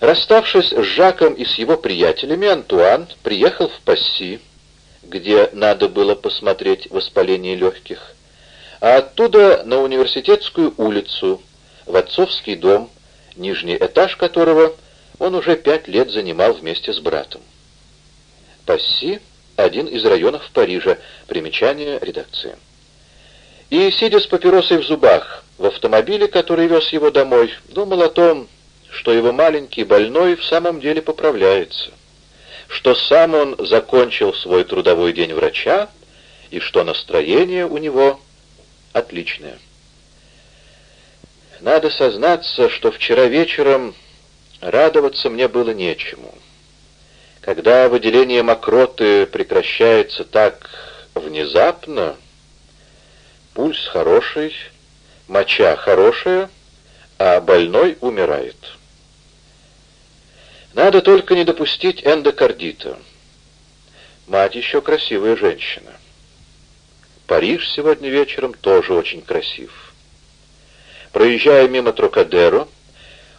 Расставшись с Жаком и с его приятелями, Антуан приехал в Пасси, где надо было посмотреть воспаление легких, а оттуда на университетскую улицу, в отцовский дом, нижний этаж которого он уже пять лет занимал вместе с братом. Пасси — один из районов Парижа, примечание редакции. И, сидя с папиросой в зубах, в автомобиле, который вез его домой, думал о том, что его маленький больной в самом деле поправляется, что сам он закончил свой трудовой день врача и что настроение у него отличное. Надо сознаться, что вчера вечером радоваться мне было нечему. Когда выделение мокроты прекращается так внезапно, пульс хороший, моча хорошая, а больной умирает. Надо только не допустить эндокардита. Мать еще красивая женщина. Париж сегодня вечером тоже очень красив. Проезжая мимо Трокадеро,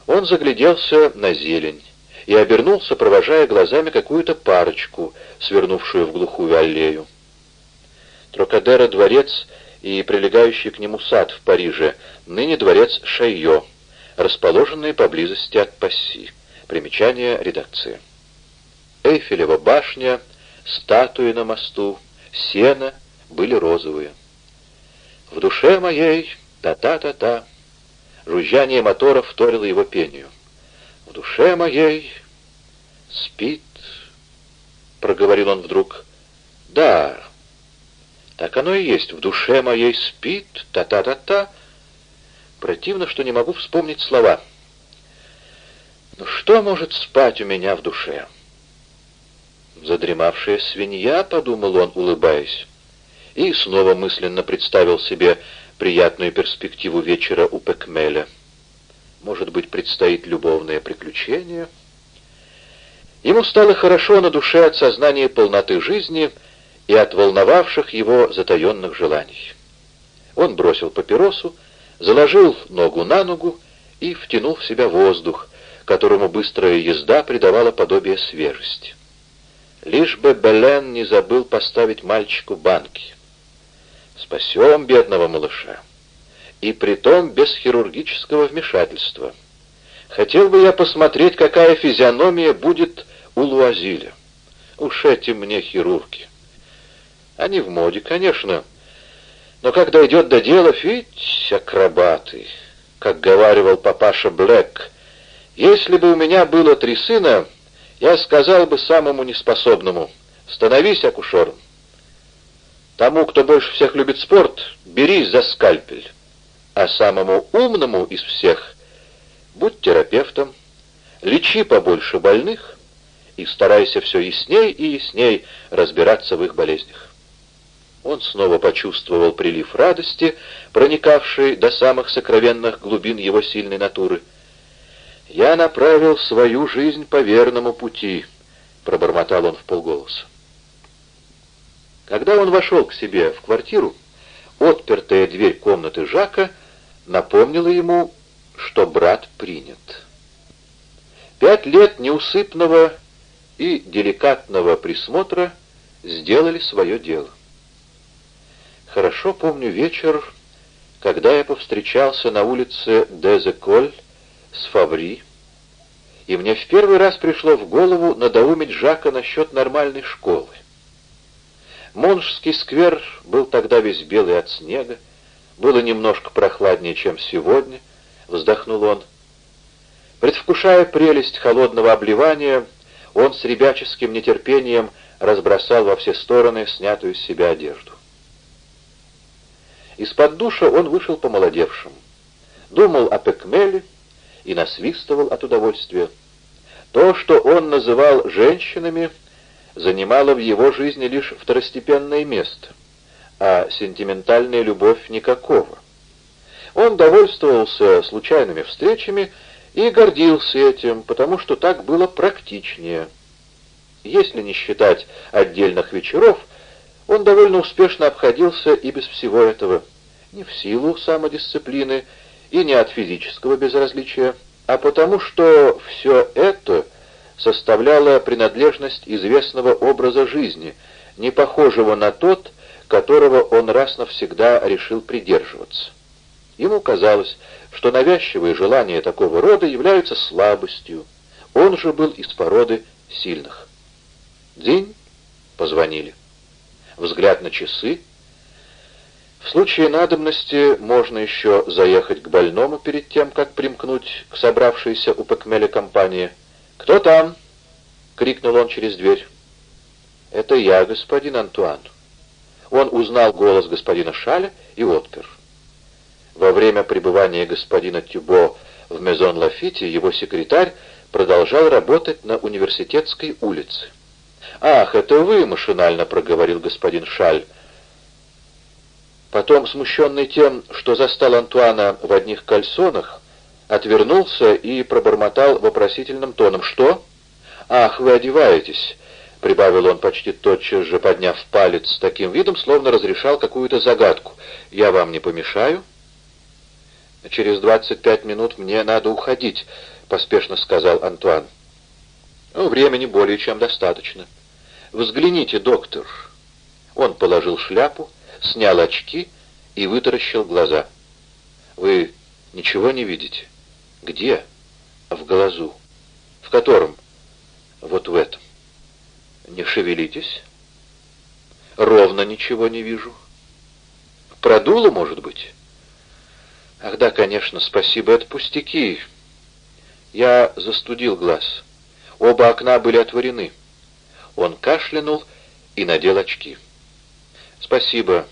он загляделся на зелень и обернулся, провожая глазами какую-то парочку, свернувшую в глухую аллею. Трокадеро — дворец и прилегающий к нему сад в Париже, ныне дворец Шайо, расположенный поблизости от Пасси. Примечание редакции. Эйфелева башня, статуи на мосту, сено были розовые. В душе моей та-та-та-та, жужжание мотора вторило его пению. В душе моей спит, проговорил он вдруг. Да, так оно и есть, в душе моей спит, та-та-та-та. Противно, что не могу вспомнить слова. Но что может спать у меня в душе? Задремавшая свинья, подумал он, улыбаясь, и снова мысленно представил себе приятную перспективу вечера у Пекмеля. Может быть, предстоит любовное приключение? Ему стало хорошо на душе от сознания полноты жизни — и от волновавших его затаенных желаний. Он бросил папиросу, заложил ногу на ногу и втянул в себя воздух, которому быстрая езда придавала подобие свежести. Лишь бы Белен не забыл поставить мальчику банки. Спасем бедного малыша. И притом без хирургического вмешательства. Хотел бы я посмотреть, какая физиономия будет у Луазиля. Уж эти мне хирурги. Они в моде, конечно. Но когда идет до дела, ведь акробаты, как говаривал папаша Блэк, если бы у меня было три сына, я сказал бы самому неспособному, становись акушером. Тому, кто больше всех любит спорт, берись за скальпель. А самому умному из всех будь терапевтом, лечи побольше больных и старайся все ясней и ясней разбираться в их болезнях. Он снова почувствовал прилив радости, проникавший до самых сокровенных глубин его сильной натуры. «Я направил свою жизнь по верному пути», — пробормотал он в полголоса. Когда он вошел к себе в квартиру, отпертая дверь комнаты Жака напомнила ему, что брат принят. Пять лет неусыпного и деликатного присмотра сделали свое дело. Хорошо помню вечер, когда я повстречался на улице Дезеколь с Фаври, и мне в первый раз пришло в голову надоумить Жака насчет нормальной школы. Моншский сквер был тогда весь белый от снега, было немножко прохладнее, чем сегодня, вздохнул он. Предвкушая прелесть холодного обливания, он с ребяческим нетерпением разбросал во все стороны снятую с себя одежду. Из-под душа он вышел помолодевшим. Думал о Пекмеле и насвистывал от удовольствия. То, что он называл женщинами, занимало в его жизни лишь второстепенное место, а сентиментальная любовь никакого. Он довольствовался случайными встречами и гордился этим, потому что так было практичнее. Если не считать отдельных вечеров, он довольно успешно обходился и без всего этого, не в силу самодисциплины и не от физического безразличия, а потому что все это составляло принадлежность известного образа жизни, не похожего на тот, которого он раз навсегда решил придерживаться. Ему казалось, что навязчивые желания такого рода являются слабостью. Он же был из породы сильных. День позвонили. Взгляд на часы. В случае надобности можно еще заехать к больному перед тем, как примкнуть к собравшейся у Пекмеля компании. «Кто там?» — крикнул он через дверь. «Это я, господин Антуан». Он узнал голос господина Шаля и отпер. Во время пребывания господина Тюбо в Мезон-Лафите его секретарь продолжал работать на университетской улице. «Ах, это вы!» — машинально проговорил господин Шаль. Потом, смущенный тем, что застал Антуана в одних кальсонах, отвернулся и пробормотал вопросительным тоном. «Что? Ах, вы одеваетесь!» — прибавил он почти тотчас же, подняв палец с таким видом, словно разрешал какую-то загадку. «Я вам не помешаю?» «Через двадцать пять минут мне надо уходить», — поспешно сказал Антуан. «Ну, времени более чем достаточно». «Взгляните, доктор». Он положил шляпу, снял очки и вытаращил глаза. «Вы ничего не видите?» «Где?» «В глазу». «В котором?» «Вот в этом». «Не шевелитесь». «Ровно ничего не вижу». «Продуло, может быть?» «Ах да, конечно, спасибо, это пустяки». Я застудил глаз. Оба окна были отворены. Он кашлянул и надел очки. «Спасибо.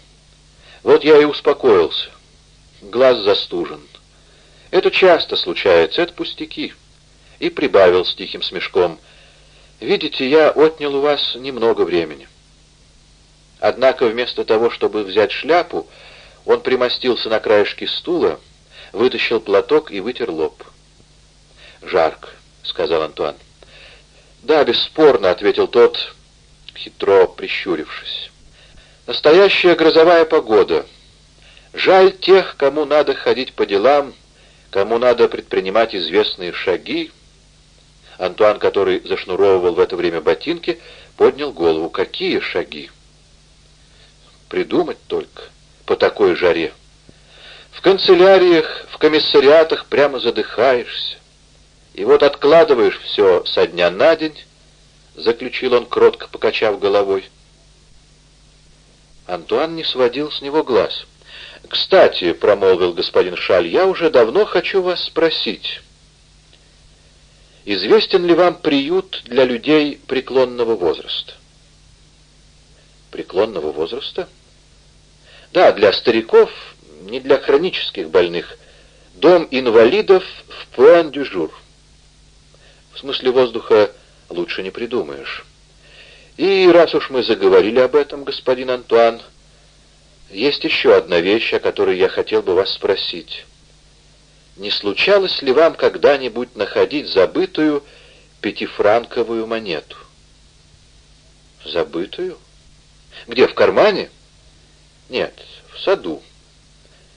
Вот я и успокоился. Глаз застужен. Это часто случается, это пустяки». И прибавил с тихим смешком. «Видите, я отнял у вас немного времени». Однако вместо того, чтобы взять шляпу, он примостился на краешке стула, вытащил платок и вытер лоб. «Жарко», — сказал Антуан. «Да, бесспорно», — ответил тот, хитро прищурившись. «Настоящая грозовая погода. Жаль тех, кому надо ходить по делам, кому надо предпринимать известные шаги». Антуан, который зашнуровывал в это время ботинки, поднял голову. «Какие шаги?» «Придумать только, по такой жаре. В канцеляриях, в комиссариатах прямо задыхаешься. И вот откладываешь все со дня на день, заключил он, кротко покачав головой. Антуан не сводил с него глаз. «Кстати», — промолвил господин Шаль, — «я уже давно хочу вас спросить, известен ли вам приют для людей преклонного возраста?» «Преклонного возраста?» «Да, для стариков, не для хронических больных. Дом инвалидов в Пуэн-Дюжур». В смысле воздуха лучше не придумаешь. И раз уж мы заговорили об этом, господин Антуан, есть еще одна вещь, о которой я хотел бы вас спросить. Не случалось ли вам когда-нибудь находить забытую пятифранковую монету? Забытую? Где, в кармане? Нет, в саду.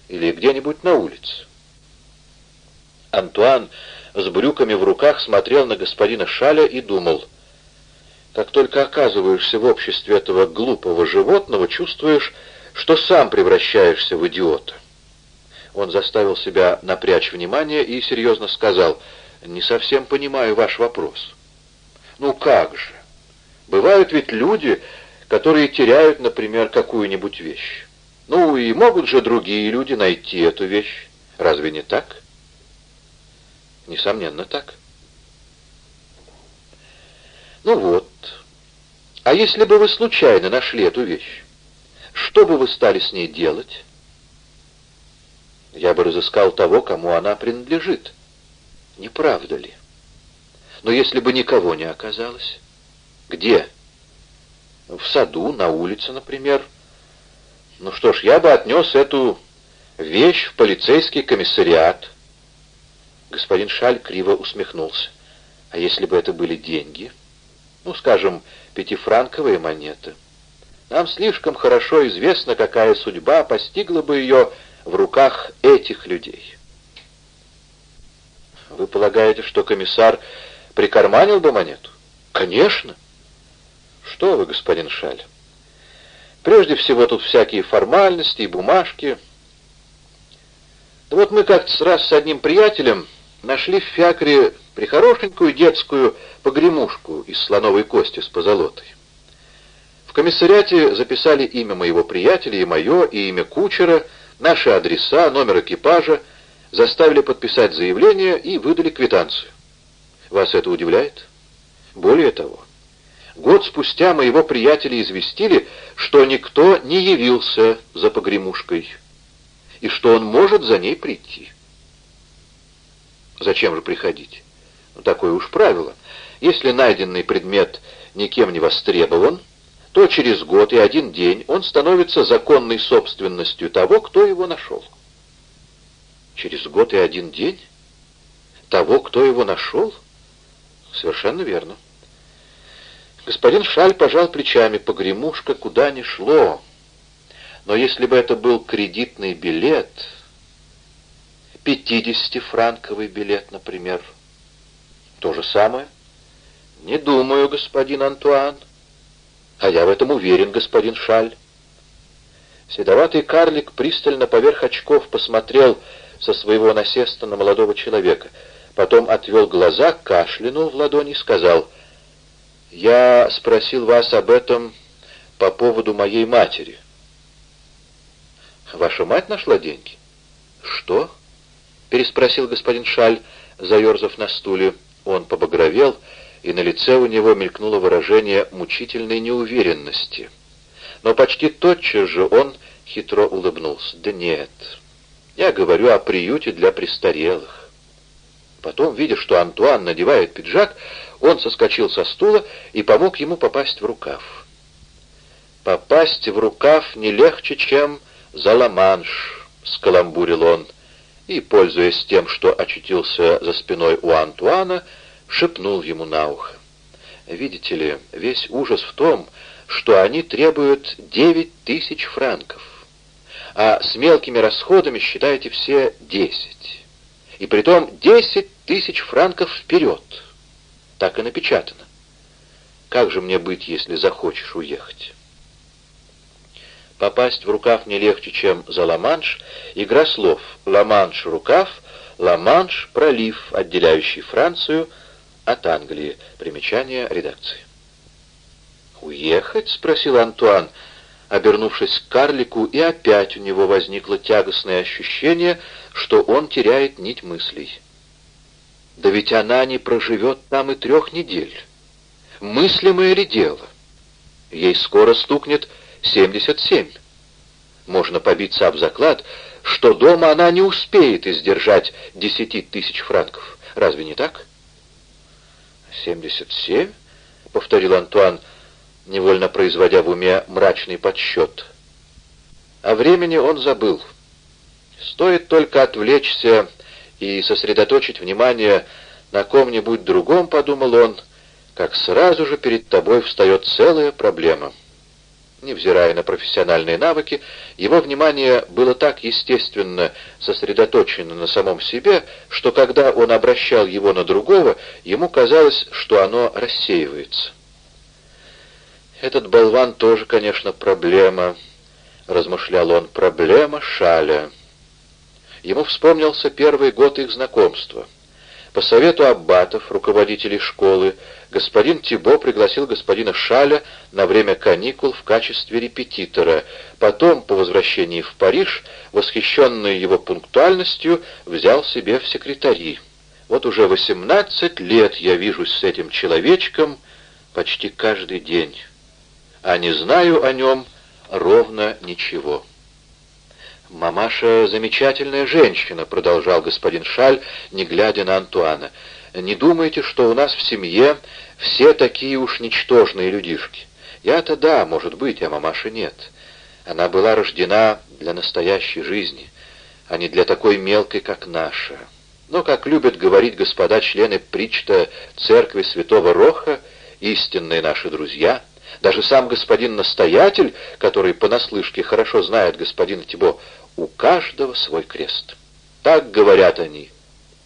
Или где-нибудь на улице. Антуан с брюками в руках смотрел на господина Шаля и думал, как только оказываешься в обществе этого глупого животного, чувствуешь, что сам превращаешься в идиота. Он заставил себя напрячь внимание и серьезно сказал, «Не совсем понимаю ваш вопрос». «Ну как же? Бывают ведь люди, которые теряют, например, какую-нибудь вещь. Ну и могут же другие люди найти эту вещь. Разве не так?» Несомненно, так. Ну вот. А если бы вы случайно нашли эту вещь, что бы вы стали с ней делать? Я бы разыскал того, кому она принадлежит. Не правда ли? Но если бы никого не оказалось? Где? В саду, на улице, например. Ну что ж, я бы отнес эту вещь в полицейский комиссариат, Господин Шаль криво усмехнулся. А если бы это были деньги? Ну, скажем, пятифранковые монеты. Нам слишком хорошо известно, какая судьба постигла бы ее в руках этих людей. Вы полагаете, что комиссар прикарманил бы монету? Конечно. Что вы, господин Шаль? Прежде всего тут всякие формальности и бумажки. Да вот мы как-то раз с одним приятелем нашли в фиакре прихорошенькую детскую погремушку из слоновой кости с позолотой. В комиссариате записали имя моего приятеля и мое, и имя кучера, наши адреса, номер экипажа, заставили подписать заявление и выдали квитанцию. Вас это удивляет? Более того, год спустя моего приятеля известили, что никто не явился за погремушкой, и что он может за ней прийти. Зачем же приходить? Ну, такое уж правило. Если найденный предмет никем не востребован, то через год и один день он становится законной собственностью того, кто его нашел. Через год и один день? Того, кто его нашел? Совершенно верно. Господин Шаль пожал плечами, погремушка куда ни шло. Но если бы это был кредитный билет, пятидесятифранковый билет, например, то же самое? Не думаю, господин Антуан. А я в этом уверен, господин Шаль. Седоватый карлик пристально поверх очков посмотрел со своего насеста на молодого человека. Потом отвел глаза, кашлянул в ладони и сказал, «Я спросил вас об этом по поводу моей матери». «Ваша мать нашла деньги?» «Что?» — переспросил господин Шаль, заерзав на стуле. Он побагровел, и на лице у него мелькнуло выражение мучительной неуверенности. Но почти тотчас же он хитро улыбнулся. «Да нет, я говорю о приюте для престарелых». Потом, видя, что Антуан надевает пиджак, он соскочил со стула и помог ему попасть в рукав. «Попасть в рукав не легче, чем за ла-манш», — скаламбурил он, — и, пользуясь тем, что очутился за спиной у Антуана, шепнул ему на ухо. «Видите ли, весь ужас в том, что они требуют девять тысяч франков, а с мелкими расходами считаете все десять. И притом десять тысяч франков вперед. Так и напечатано. Как же мне быть, если захочешь уехать?» Попасть в рукав не легче, чем за Ла-Манш. Игра слов «Ла-Манш» — рукав, «Ла-Манш» — пролив, отделяющий Францию от Англии. Примечание редакции. «Уехать?» — спросил Антуан, обернувшись к карлику, и опять у него возникло тягостное ощущение, что он теряет нить мыслей. «Да ведь она не проживет там и трех недель. Мыслимое ли дело? Ей скоро стукнет 77. Можно побиться об заклад, что дома она не успеет издержать десяти тысяч франков. Разве не так? «Семьдесят семь?» — повторил Антуан, невольно производя в уме мрачный подсчет. О времени он забыл. Стоит только отвлечься и сосредоточить внимание на ком-нибудь другом, подумал он, как сразу же перед тобой встает целая проблема — Невзирая на профессиональные навыки, его внимание было так естественно сосредоточено на самом себе, что когда он обращал его на другого, ему казалось, что оно рассеивается. «Этот болван тоже, конечно, проблема», — размышлял он, — «проблема Шаля». Ему вспомнился первый год их знакомства — по совету аббатов, руководителей школы, господин Тибо пригласил господина Шаля на время каникул в качестве репетитора. Потом, по возвращении в Париж, восхищенный его пунктуальностью, взял себе в секретари. Вот уже 18 лет я вижусь с этим человечком почти каждый день, а не знаю о нем ровно ничего. «Мамаша замечательная женщина», — продолжал господин Шаль, не глядя на Антуана. «Не думайте, что у нас в семье все такие уж ничтожные людишки. Я-то да, может быть, а мамаша нет. Она была рождена для настоящей жизни, а не для такой мелкой, как наша. Но, как любят говорить господа члены Причта Церкви Святого Роха, истинные наши друзья — даже сам господин настоятель, который понаслышке хорошо знает господина Тибо, у каждого свой крест. Так говорят они.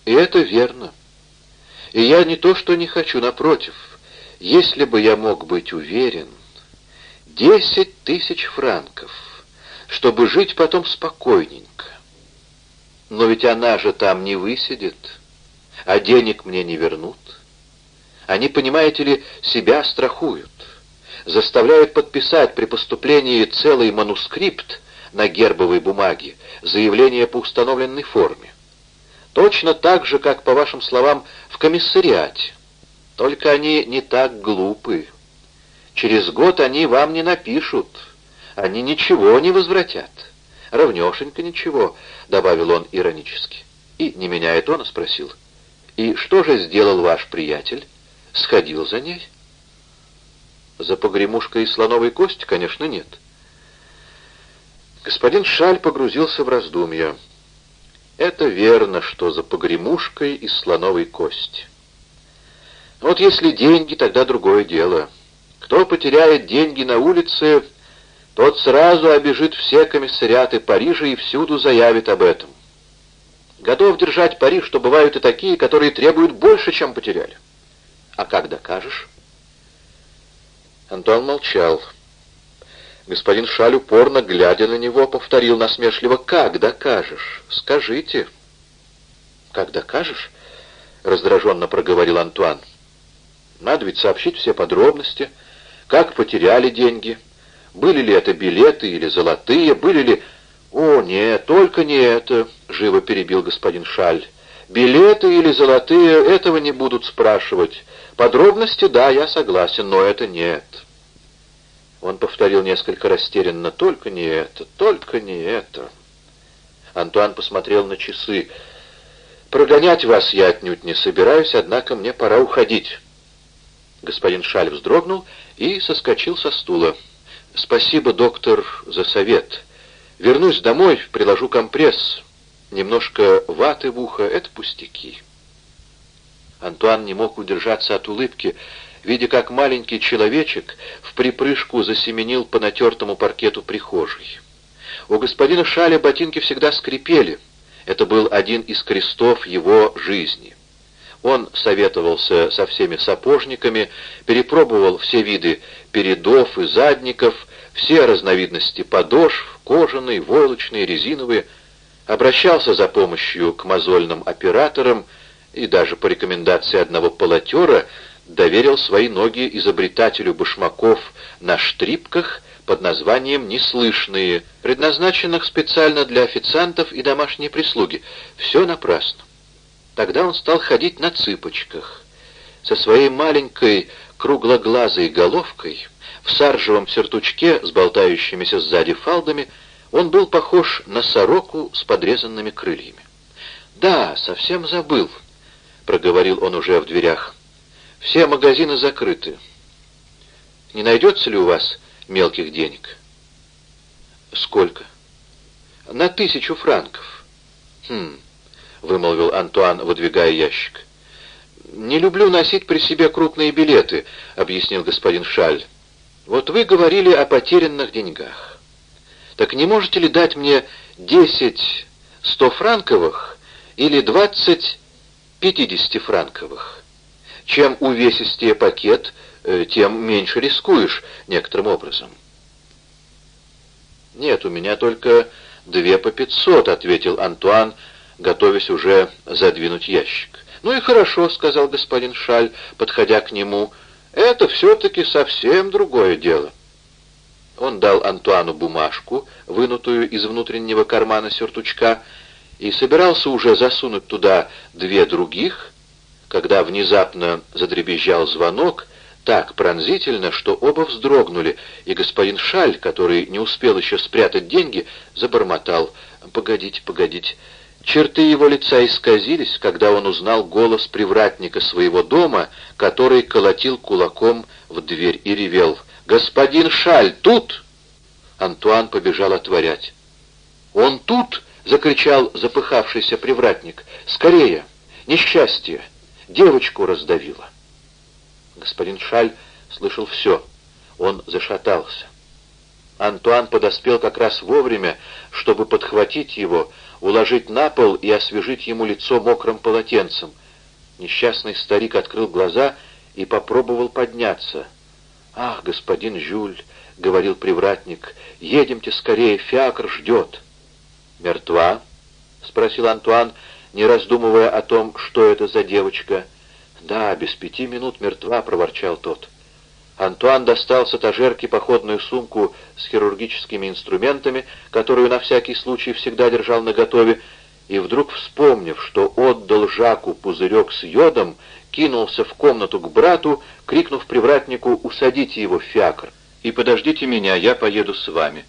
И это верно. И я не то что не хочу, напротив. Если бы я мог быть уверен... Десять тысяч франков, чтобы жить потом спокойненько. Но ведь она же там не высидит, а денег мне не вернут. Они, понимаете ли, себя страхуют, заставляют подписать при поступлении целый манускрипт на гербовой бумаге, заявление по установленной форме. Точно так же, как, по вашим словам, в комиссариате. Только они не так глупы. Через год они вам не напишут. Они ничего не возвратят. Равнешенько ничего, — добавил он иронически. И, не меняя тона, спросил. И что же сделал ваш приятель? Сходил за ней? За погремушкой и слоновой кость, конечно, нет. Господин Шаль погрузился в раздумья. Это верно, что за погремушкой и слоновой кость. Вот если деньги, тогда другое дело. Кто потеряет деньги на улице, тот сразу обежит все комиссариаты Парижа и всюду заявит об этом. Готов держать пари, что бывают и такие, которые требуют больше, чем потеряли. А как докажешь? Антон молчал. Господин Шаль, упорно глядя на него, повторил насмешливо, «Как докажешь? Скажите». «Как докажешь?» — раздраженно проговорил Антуан. «Надо ведь сообщить все подробности» как потеряли деньги, были ли это билеты или золотые, были ли... «О, нет, только не это», — живо перебил господин Шаль. «Билеты или золотые, этого не будут спрашивать. Подробности, да, я согласен, но это нет». Он повторил несколько растерянно, «Только не это, только не это». Антуан посмотрел на часы. «Прогонять вас я отнюдь не собираюсь, однако мне пора уходить». Господин Шаль вздрогнул и соскочил со стула. «Спасибо, доктор, за совет. Вернусь домой, приложу компресс. Немножко ваты в ухо — это пустяки». Антуан не мог удержаться от улыбки, видя, как маленький человечек в припрыжку засеменил по натертому паркету прихожей. У господина Шаля ботинки всегда скрипели. Это был один из крестов его жизни. Он советовался со всеми сапожниками, перепробовал все виды передов и задников, все разновидности подошв, кожаные, войлочные, резиновые, обращался за помощью к мозольным операторам и даже по рекомендации одного полотера доверил свои ноги изобретателю башмаков на штрипках под названием «неслышные», предназначенных специально для официантов и домашней прислуги. Все напрасно. Тогда он стал ходить на цыпочках. Со своей маленькой круглоглазой головкой, в саржевом сертучке с болтающимися сзади фалдами, он был похож на сороку с подрезанными крыльями. «Да, совсем забыл», — проговорил он уже в дверях. «Все магазины закрыты. Не найдется ли у вас мелких денег?» «Сколько?» «На тысячу франков». «Хм, вымолвил Антуан, выдвигая ящик. «Не люблю носить при себе крупные билеты», — объяснил господин Шаль. «Вот вы говорили о потерянных деньгах. Так не можете ли дать мне десять стофранковых или двадцать пятидесятифранковых? Чем увесистее пакет, э, тем меньше рискуешь некоторым образом». «Нет, у меня только две по пятьсот», — ответил Антуан, — готовясь уже задвинуть ящик. «Ну и хорошо», — сказал господин Шаль, подходя к нему, — «это все-таки совсем другое дело». Он дал Антуану бумажку, вынутую из внутреннего кармана сюртучка, и собирался уже засунуть туда две других, когда внезапно задребезжал звонок так пронзительно, что оба вздрогнули, и господин Шаль, который не успел еще спрятать деньги, забормотал «Погодите, погодите, Черты его лица исказились, когда он узнал голос привратника своего дома, который колотил кулаком в дверь и ревел. «Господин Шаль, тут!» Антуан побежал отворять. «Он тут!» — закричал запыхавшийся привратник. «Скорее! Несчастье! Девочку раздавило!» Господин Шаль слышал все. Он зашатался. Антуан подоспел как раз вовремя, чтобы подхватить его, уложить на пол и освежить ему лицо мокрым полотенцем. Несчастный старик открыл глаза и попробовал подняться. «Ах, господин Жюль!» — говорил привратник. «Едемте скорее, фиакр ждет». «Мертва?» — спросил Антуан, не раздумывая о том, что это за девочка. «Да, без пяти минут мертва», — проворчал тот. Антуан достал с этажерки походную сумку с хирургическими инструментами, которую на всякий случай всегда держал наготове, и вдруг, вспомнив, что отдал Жаку пузырек с йодом, кинулся в комнату к брату, крикнув привратнику «Усадите его фиакр и подождите меня, я поеду с вами».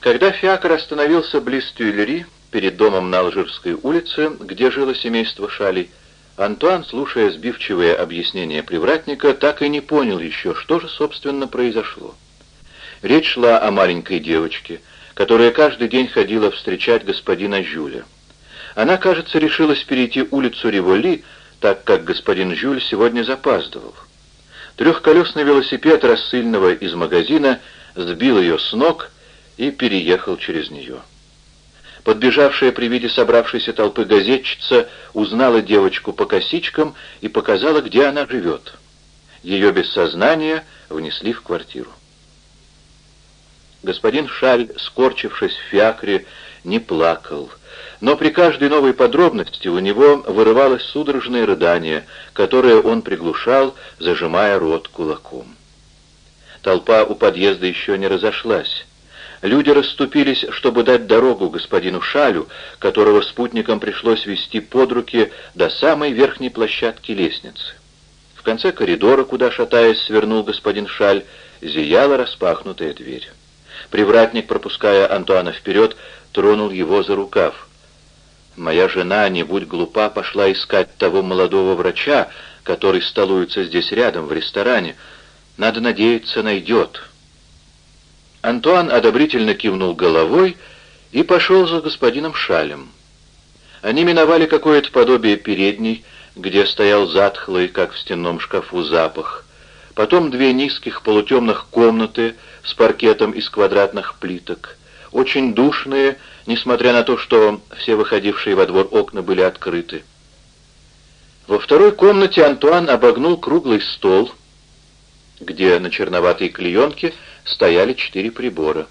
Когда фиакр остановился близ Тюильри, перед домом на Алжирской улице, где жило семейство Шалей, Антуан, слушая сбивчивые объяснения привратника, так и не понял еще, что же, собственно, произошло. Речь шла о маленькой девочке, которая каждый день ходила встречать господина Жюля. Она, кажется, решилась перейти улицу Револи, так как господин Жюль сегодня запаздывал. Трехколесный велосипед рассыльного из магазина сбил ее с ног и переехал через нее. Подбежавшая при виде собравшейся толпы газетчица узнала девочку по косичкам и показала, где она живет. Ее без сознания внесли в квартиру. Господин Шаль, скорчившись в фиакре, не плакал, но при каждой новой подробности у него вырывалось судорожное рыдание, которое он приглушал, зажимая рот кулаком. Толпа у подъезда еще не разошлась. Люди расступились, чтобы дать дорогу господину Шалю, которого спутникам пришлось вести под руки до самой верхней площадки лестницы. В конце коридора, куда, шатаясь, свернул господин Шаль, зияла распахнутая дверь. Привратник, пропуская Антуана вперед, тронул его за рукав. «Моя жена, не будь глупа, пошла искать того молодого врача, который столуется здесь рядом, в ресторане. Надо надеяться, найдет». Антуан одобрительно кивнул головой и пошел за господином Шалем. Они миновали какое-то подобие передней, где стоял затхлый, как в стенном шкафу, запах. Потом две низких полутемных комнаты с паркетом из квадратных плиток, очень душные, несмотря на то, что все выходившие во двор окна были открыты. Во второй комнате Антуан обогнул круглый стол, где на черноватой клеенке стояли четыре прибора.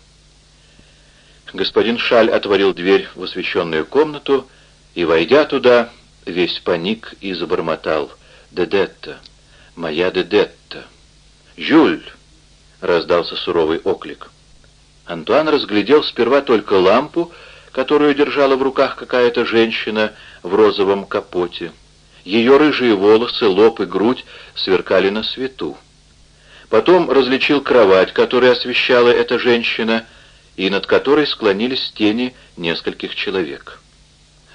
Господин Шаль отворил дверь в освещенную комнату и, войдя туда, весь паник и забормотал. «Дедетта! Моя Дедетта!» «Жюль!» — раздался суровый оклик. Антуан разглядел сперва только лампу, которую держала в руках какая-то женщина в розовом капоте. Ее рыжие волосы, лоб и грудь сверкали на свету. Потом различил кровать, которую освещала эта женщина, и над которой склонились тени нескольких человек.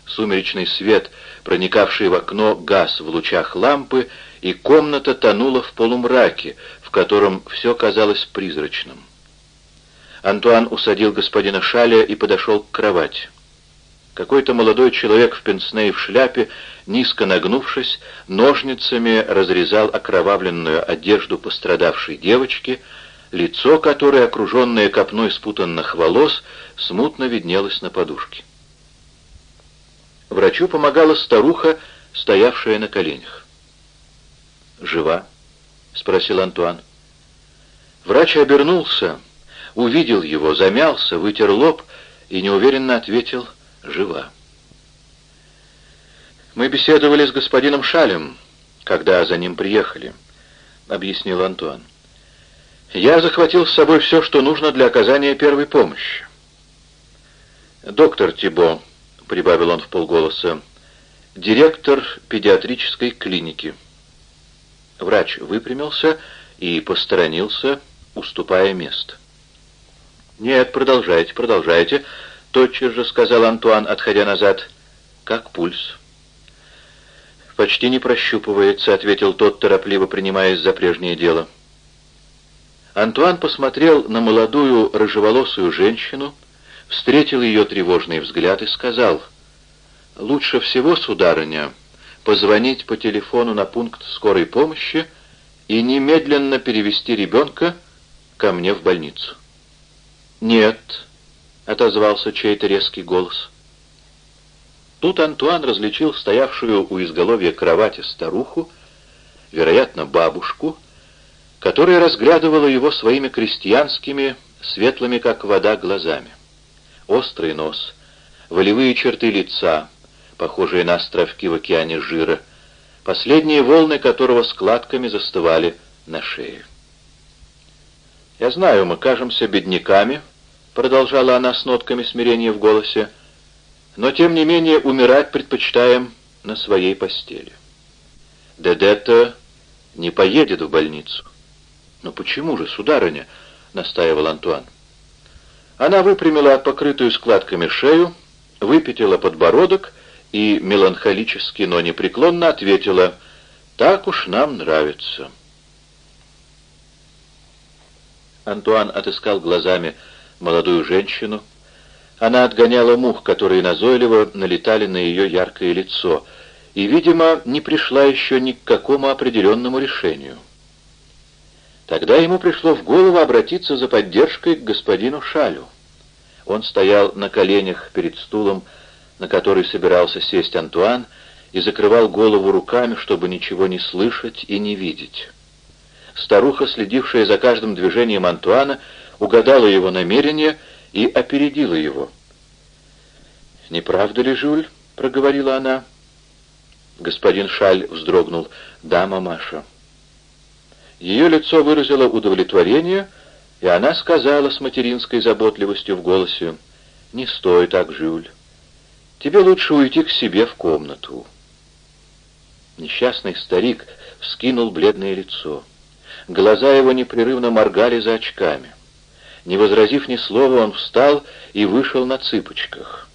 Сумеречный свет, проникавший в окно, газ в лучах лампы, и комната тонула в полумраке, в котором все казалось призрачным. Антуан усадил господина Шаля и подошел к кровати. Какой-то молодой человек в пенсне и в шляпе, низко нагнувшись, ножницами разрезал окровавленную одежду пострадавшей девочки, лицо которой, окруженное копной спутанных волос, смутно виднелось на подушке. Врачу помогала старуха, стоявшая на коленях. «Жива?» — спросил Антуан. Врач обернулся, увидел его, замялся, вытер лоб и неуверенно ответил — жива. «Мы беседовали с господином Шалем, когда за ним приехали», — объяснил Антуан. «Я захватил с собой все, что нужно для оказания первой помощи». «Доктор Тибо», — прибавил он в полголоса, — «директор педиатрической клиники». Врач выпрямился и посторонился, уступая место. «Нет, продолжайте, продолжайте», Тотчас же сказал Антуан, отходя назад. «Как пульс?» «Почти не прощупывается», — ответил тот, торопливо принимаясь за прежнее дело. Антуан посмотрел на молодую рыжеволосую женщину, встретил ее тревожный взгляд и сказал, «Лучше всего, сударыня, позвонить по телефону на пункт скорой помощи и немедленно перевести ребенка ко мне в больницу». «Нет», — отозвался чей-то резкий голос. Тут Антуан различил стоявшую у изголовья кровати старуху, вероятно, бабушку, которая разглядывала его своими крестьянскими, светлыми, как вода, глазами. Острый нос, волевые черты лица, похожие на островки в океане жира, последние волны которого складками застывали на шее. «Я знаю, мы кажемся бедняками», — продолжала она с нотками смирения в голосе, «но тем не менее умирать предпочитаем на своей постели. Дедетта не поедет в больницу». «Но почему же, сударыня?» — настаивал Антуан. Она выпрямила покрытую складками шею, выпятила подбородок и меланхолически, но непреклонно ответила «Так уж нам нравится». Антуан отыскал глазами молодую женщину. Она отгоняла мух, которые назойливо налетали на ее яркое лицо, и, видимо, не пришла еще ни к какому определенному решению. Тогда ему пришло в голову обратиться за поддержкой к господину Шалю. Он стоял на коленях перед стулом, на который собирался сесть Антуан, и закрывал голову руками, чтобы ничего не слышать и не видеть. Старуха, следившая за каждым движением Антуана, угадала его намерение и опередила его. «Не правда ли, Жюль?» — проговорила она. Господин Шаль вздрогнул. «Да, мамаша». Ее лицо выразило удовлетворение, и она сказала с материнской заботливостью в голосе, «Не стой так, Жюль. Тебе лучше уйти к себе в комнату». Несчастный старик вскинул бледное лицо. Глаза его непрерывно моргали за очками. Не возразив ни слова, он встал и вышел на цыпочках.